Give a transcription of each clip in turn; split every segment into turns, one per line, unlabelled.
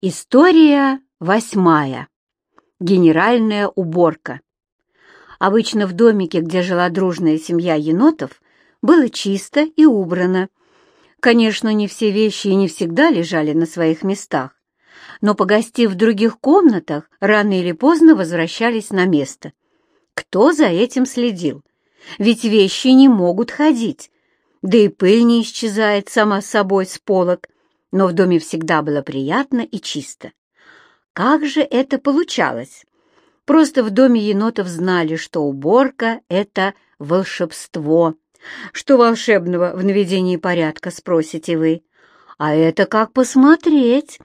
История восьмая. Генеральная уборка. Обычно в домике, где жила дружная семья енотов, было чисто и убрано. Конечно, не все вещи и не всегда лежали на своих местах, но, погостив в других комнатах, рано или поздно возвращались на место. Кто за этим следил? Ведь вещи не могут ходить, да и пыль не исчезает сама собой с полок, но в доме всегда было приятно и чисто. Как же это получалось? Просто в доме енотов знали, что уборка — это волшебство. Что волшебного в наведении порядка, спросите вы? А это как посмотреть.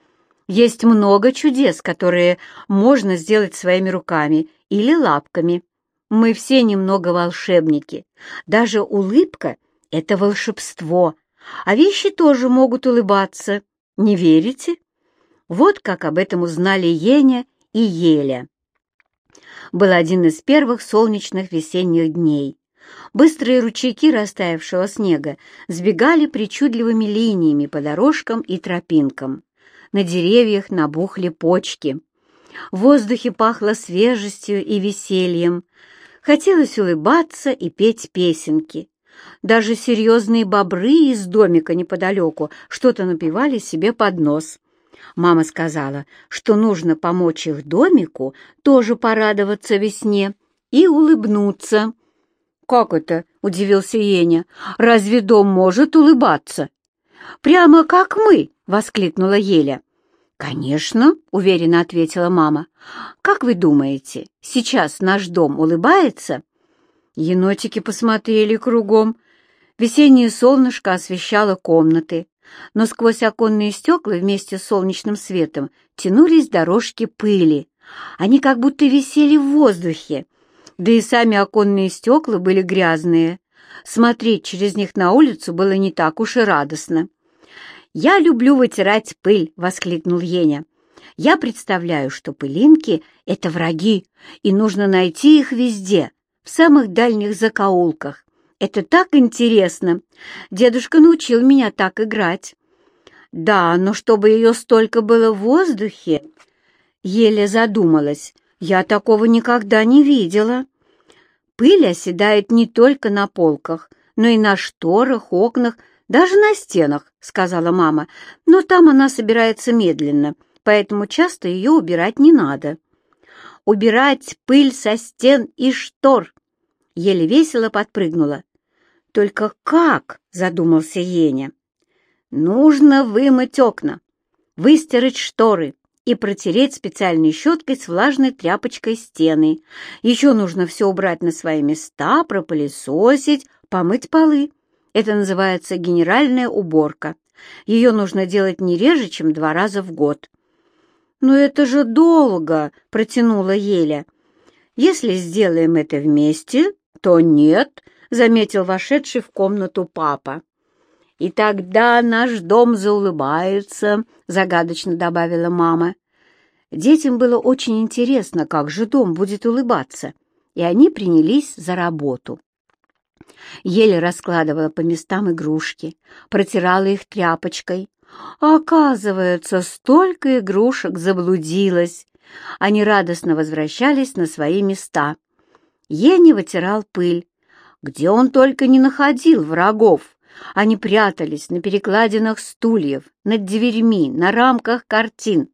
Есть много чудес, которые можно сделать своими руками или лапками. Мы все немного волшебники. Даже улыбка — это волшебство, а вещи тоже могут улыбаться. Не верите? Вот как об этом узнали Еня и Еля. Был один из первых солнечных весенних дней. Быстрые ручейки растаявшего снега сбегали причудливыми линиями по дорожкам и тропинкам. На деревьях набухли почки. В воздухе пахло свежестью и весельем. Хотелось улыбаться и петь песенки. Даже серьезные бобры из домика неподалеку что-то напивали себе под нос. Мама сказала, что нужно помочь их домику тоже порадоваться весне и улыбнуться. «Как это?» — удивился Еня. «Разве дом может улыбаться?» «Прямо как мы!» — воскликнула Еля. «Конечно», — уверенно ответила мама. «Как вы думаете, сейчас наш дом улыбается?» Енотики посмотрели кругом. Весеннее солнышко освещало комнаты, но сквозь оконные стекла вместе с солнечным светом тянулись дорожки пыли. Они как будто висели в воздухе, да и сами оконные стекла были грязные. Смотреть через них на улицу было не так уж и радостно. «Я люблю вытирать пыль!» — воскликнул Еня. «Я представляю, что пылинки — это враги, и нужно найти их везде, в самых дальних закоулках. Это так интересно! Дедушка научил меня так играть. Да, но чтобы ее столько было в воздухе... Еле задумалась. Я такого никогда не видела. Пыль оседает не только на полках, но и на шторах, окнах, даже на стенах, сказала мама. Но там она собирается медленно, поэтому часто ее убирать не надо убирать пыль со стен и штор. Еле весело подпрыгнула. «Только как?» — задумался Еня. «Нужно вымыть окна, выстирать шторы и протереть специальной щеткой с влажной тряпочкой стены. Еще нужно все убрать на свои места, пропылесосить, помыть полы. Это называется генеральная уборка. Ее нужно делать не реже, чем два раза в год. «Но это же долго!» — протянула Еля. «Если сделаем это вместе, то нет», — заметил вошедший в комнату папа. «И тогда наш дом заулыбается», — загадочно добавила мама. Детям было очень интересно, как же дом будет улыбаться, и они принялись за работу. Еле раскладывала по местам игрушки, протирала их тряпочкой, оказывается, столько игрушек заблудилось. Они радостно возвращались на свои места. Ени вытирал пыль. Где он только не находил врагов. Они прятались на перекладинах стульев, над дверьми, на рамках картин.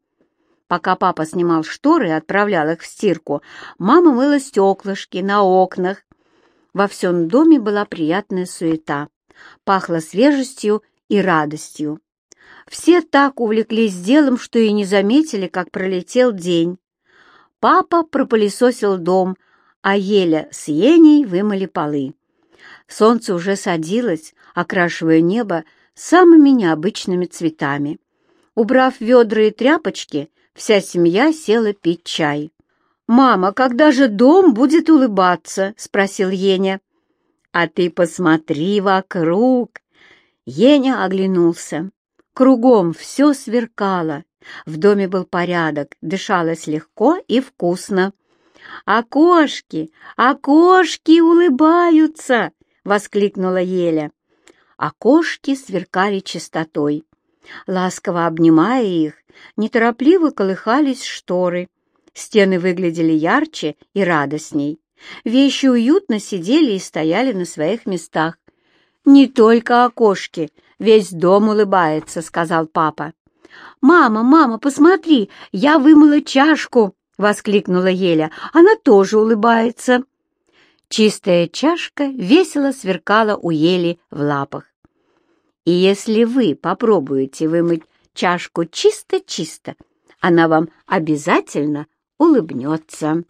Пока папа снимал шторы и отправлял их в стирку, мама мыла стеклышки на окнах. Во всем доме была приятная суета. Пахло свежестью и радостью. Все так увлеклись делом, что и не заметили, как пролетел день. Папа пропылесосил дом, а Еля с Еней вымыли полы. Солнце уже садилось, окрашивая небо самыми необычными цветами. Убрав ведра и тряпочки, вся семья села пить чай. «Мама, когда же дом будет улыбаться?» — спросил Еня. «А ты посмотри вокруг!» Еня оглянулся. Кругом все сверкало, в доме был порядок, дышалось легко и вкусно. «Окошки! Окошки улыбаются!» — воскликнула Еля. Окошки сверкали чистотой. Ласково обнимая их, неторопливо колыхались шторы. Стены выглядели ярче и радостней. Вещи уютно сидели и стояли на своих местах. «Не только окошки, весь дом улыбается», — сказал папа. «Мама, мама, посмотри, я вымыла чашку!» — воскликнула Еля. «Она тоже улыбается!» Чистая чашка весело сверкала у Ели в лапах. И если вы попробуете вымыть чашку чисто-чисто, она вам обязательно улыбнется.